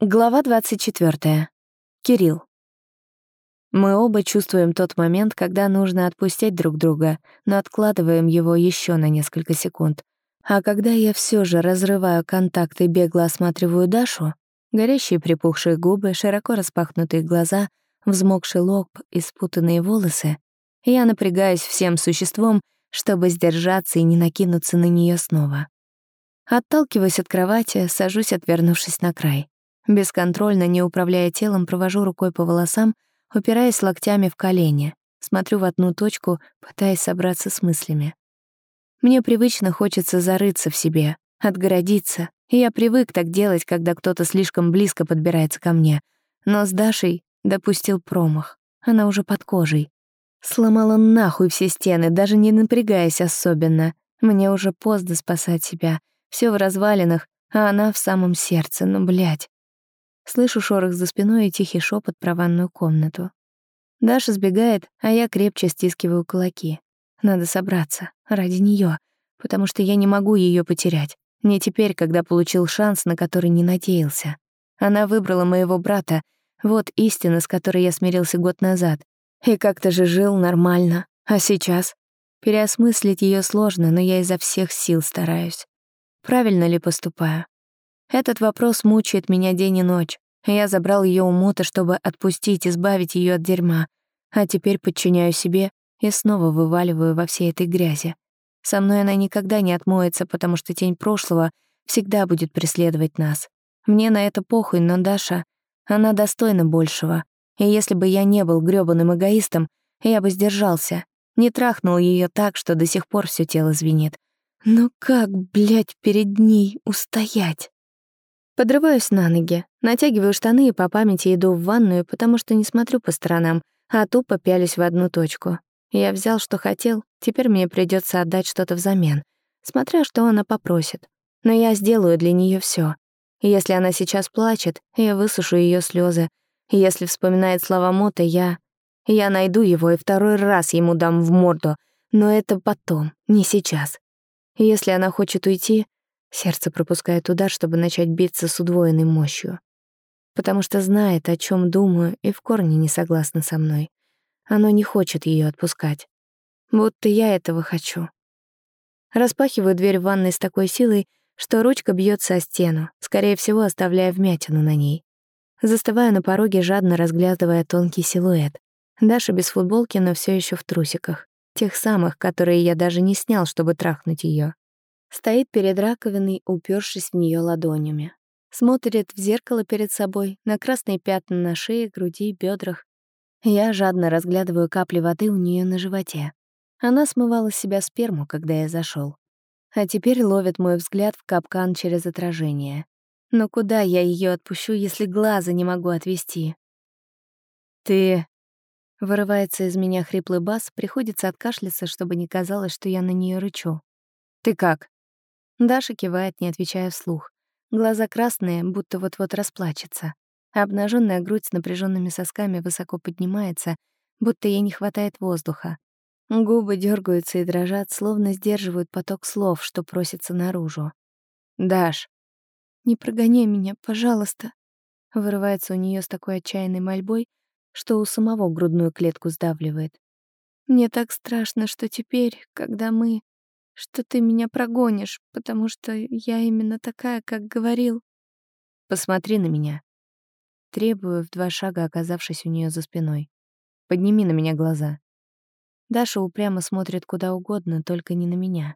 Глава 24. Кирилл. Мы оба чувствуем тот момент, когда нужно отпустить друг друга, но откладываем его еще на несколько секунд. А когда я все же разрываю контакт и бегло осматриваю Дашу, горящие припухшие губы, широко распахнутые глаза, взмокший лоб и спутанные волосы, я напрягаюсь всем существом, чтобы сдержаться и не накинуться на нее снова. Отталкиваясь от кровати, сажусь, отвернувшись на край. Бесконтрольно, не управляя телом, провожу рукой по волосам, упираясь локтями в колени. Смотрю в одну точку, пытаясь собраться с мыслями. Мне привычно хочется зарыться в себе, отгородиться, и я привык так делать, когда кто-то слишком близко подбирается ко мне. Но с Дашей допустил промах. Она уже под кожей. Сломала нахуй все стены, даже не напрягаясь особенно. Мне уже поздно спасать себя. Все в развалинах, а она в самом сердце, ну, блядь. Слышу шорох за спиной и тихий шепот про ванную комнату. Даша сбегает, а я крепче стискиваю кулаки. Надо собраться. Ради нее, Потому что я не могу ее потерять. Не теперь, когда получил шанс, на который не надеялся. Она выбрала моего брата. Вот истина, с которой я смирился год назад. И как-то же жил нормально. А сейчас? Переосмыслить ее сложно, но я изо всех сил стараюсь. Правильно ли поступаю? Этот вопрос мучает меня день и ночь. Я забрал ее у Мота, чтобы отпустить, избавить ее от дерьма. А теперь подчиняю себе и снова вываливаю во всей этой грязи. Со мной она никогда не отмоется, потому что тень прошлого всегда будет преследовать нас. Мне на это похуй, но Даша, она достойна большего. И если бы я не был грёбаным эгоистом, я бы сдержался, не трахнул ее так, что до сих пор все тело звенит. Но как, блядь, перед ней устоять? Подрываюсь на ноги, натягиваю штаны и по памяти иду в ванную, потому что не смотрю по сторонам, а тупо пялюсь в одну точку. Я взял, что хотел, теперь мне придется отдать что-то взамен, смотря что она попросит. Но я сделаю для нее все. Если она сейчас плачет, я высушу ее слезы. Если вспоминает слова Мота, я... Я найду его и второй раз ему дам в морду, но это потом, не сейчас. Если она хочет уйти, Сердце пропускает удар, чтобы начать биться с удвоенной мощью. Потому что знает, о чем думаю, и в корне не согласна со мной. Оно не хочет ее отпускать. Будто я этого хочу. Распахиваю дверь в ванной с такой силой, что ручка бьется о стену, скорее всего, оставляя вмятину на ней. Застываю на пороге, жадно разглядывая тонкий силуэт. Даша без футболки, но все еще в трусиках. Тех самых, которые я даже не снял, чтобы трахнуть ее. Стоит перед раковиной, упершись в нее ладонями. Смотрит в зеркало перед собой, на красные пятна на шее, груди, бедрах. Я жадно разглядываю капли воды у нее на животе. Она смывала с себя сперму, когда я зашел, А теперь ловит мой взгляд в капкан через отражение. Но куда я ее отпущу, если глаза не могу отвести? «Ты...» — вырывается из меня хриплый бас, приходится откашляться, чтобы не казалось, что я на нее рычу. «Ты как?» Даша кивает, не отвечая вслух. Глаза красные, будто вот-вот расплачется. Обнаженная грудь с напряженными сосками высоко поднимается, будто ей не хватает воздуха. Губы дергаются и дрожат, словно сдерживают поток слов, что просится наружу. «Даш!» «Не прогоняй меня, пожалуйста!» Вырывается у нее с такой отчаянной мольбой, что у самого грудную клетку сдавливает. «Мне так страшно, что теперь, когда мы...» что ты меня прогонишь, потому что я именно такая, как говорил. Посмотри на меня. Требую в два шага, оказавшись у нее за спиной. Подними на меня глаза. Даша упрямо смотрит куда угодно, только не на меня.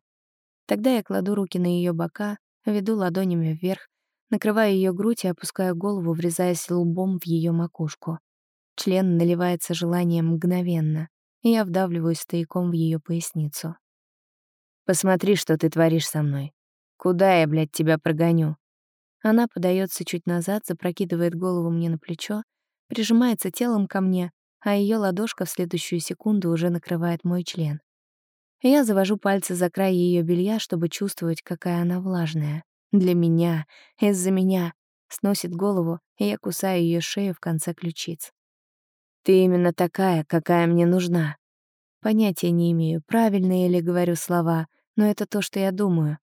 Тогда я кладу руки на ее бока, веду ладонями вверх, накрываю ее грудь и опускаю голову, врезаясь лбом в ее макушку. Член наливается желанием мгновенно, и я вдавливаюсь стояком в ее поясницу. Посмотри, что ты творишь со мной. Куда я, блядь, тебя прогоню?» Она подается чуть назад, запрокидывает голову мне на плечо, прижимается телом ко мне, а ее ладошка в следующую секунду уже накрывает мой член. Я завожу пальцы за край ее белья, чтобы чувствовать, какая она влажная. Для меня, из-за меня. Сносит голову, и я кусаю ее шею в конце ключиц. «Ты именно такая, какая мне нужна», Понятия не имею, правильные ли говорю слова, но это то, что я думаю.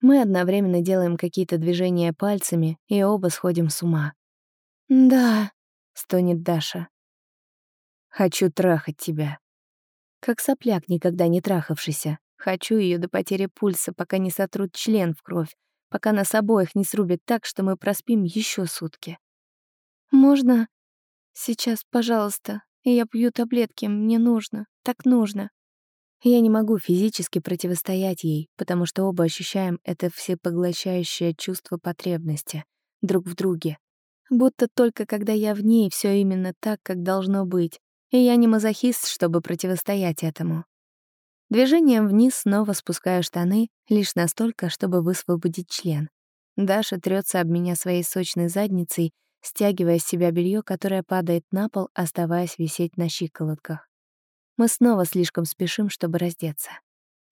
Мы одновременно делаем какие-то движения пальцами и оба сходим с ума. «Да», — стонет Даша. «Хочу трахать тебя». Как сопляк, никогда не трахавшийся. Хочу ее до потери пульса, пока не сотрут член в кровь, пока нас обоих не срубят так, что мы проспим еще сутки. «Можно? Сейчас, пожалуйста. Я пью таблетки, мне нужно. Так нужно». Я не могу физически противостоять ей, потому что оба ощущаем это всепоглощающее чувство потребности друг в друге. Будто только когда я в ней, все именно так, как должно быть. И я не мазохист, чтобы противостоять этому. Движением вниз снова спускаю штаны, лишь настолько, чтобы высвободить член. Даша трется об меня своей сочной задницей, стягивая с себя белье, которое падает на пол, оставаясь висеть на щиколотках. Мы снова слишком спешим, чтобы раздеться.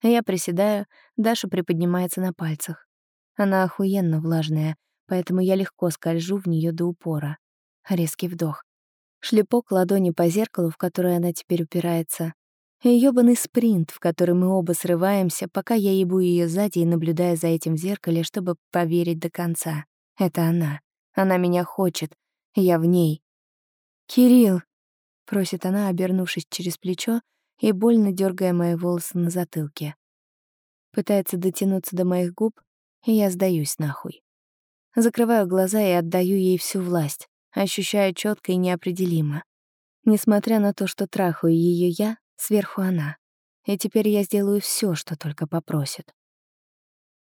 Я приседаю, Даша приподнимается на пальцах. Она охуенно влажная, поэтому я легко скольжу в нее до упора. Резкий вдох. Шлепок ладони по зеркалу, в которое она теперь упирается. Ёбаный спринт, в который мы оба срываемся, пока я ебу ее сзади и наблюдая за этим в зеркале, чтобы поверить до конца. Это она. Она меня хочет. Я в ней. «Кирилл!» — просит она, обернувшись через плечо и больно дергая мои волосы на затылке. Пытается дотянуться до моих губ, и я сдаюсь нахуй. Закрываю глаза и отдаю ей всю власть, ощущая четко и неопределимо. Несмотря на то, что трахаю ее я, сверху она. И теперь я сделаю все, что только попросит.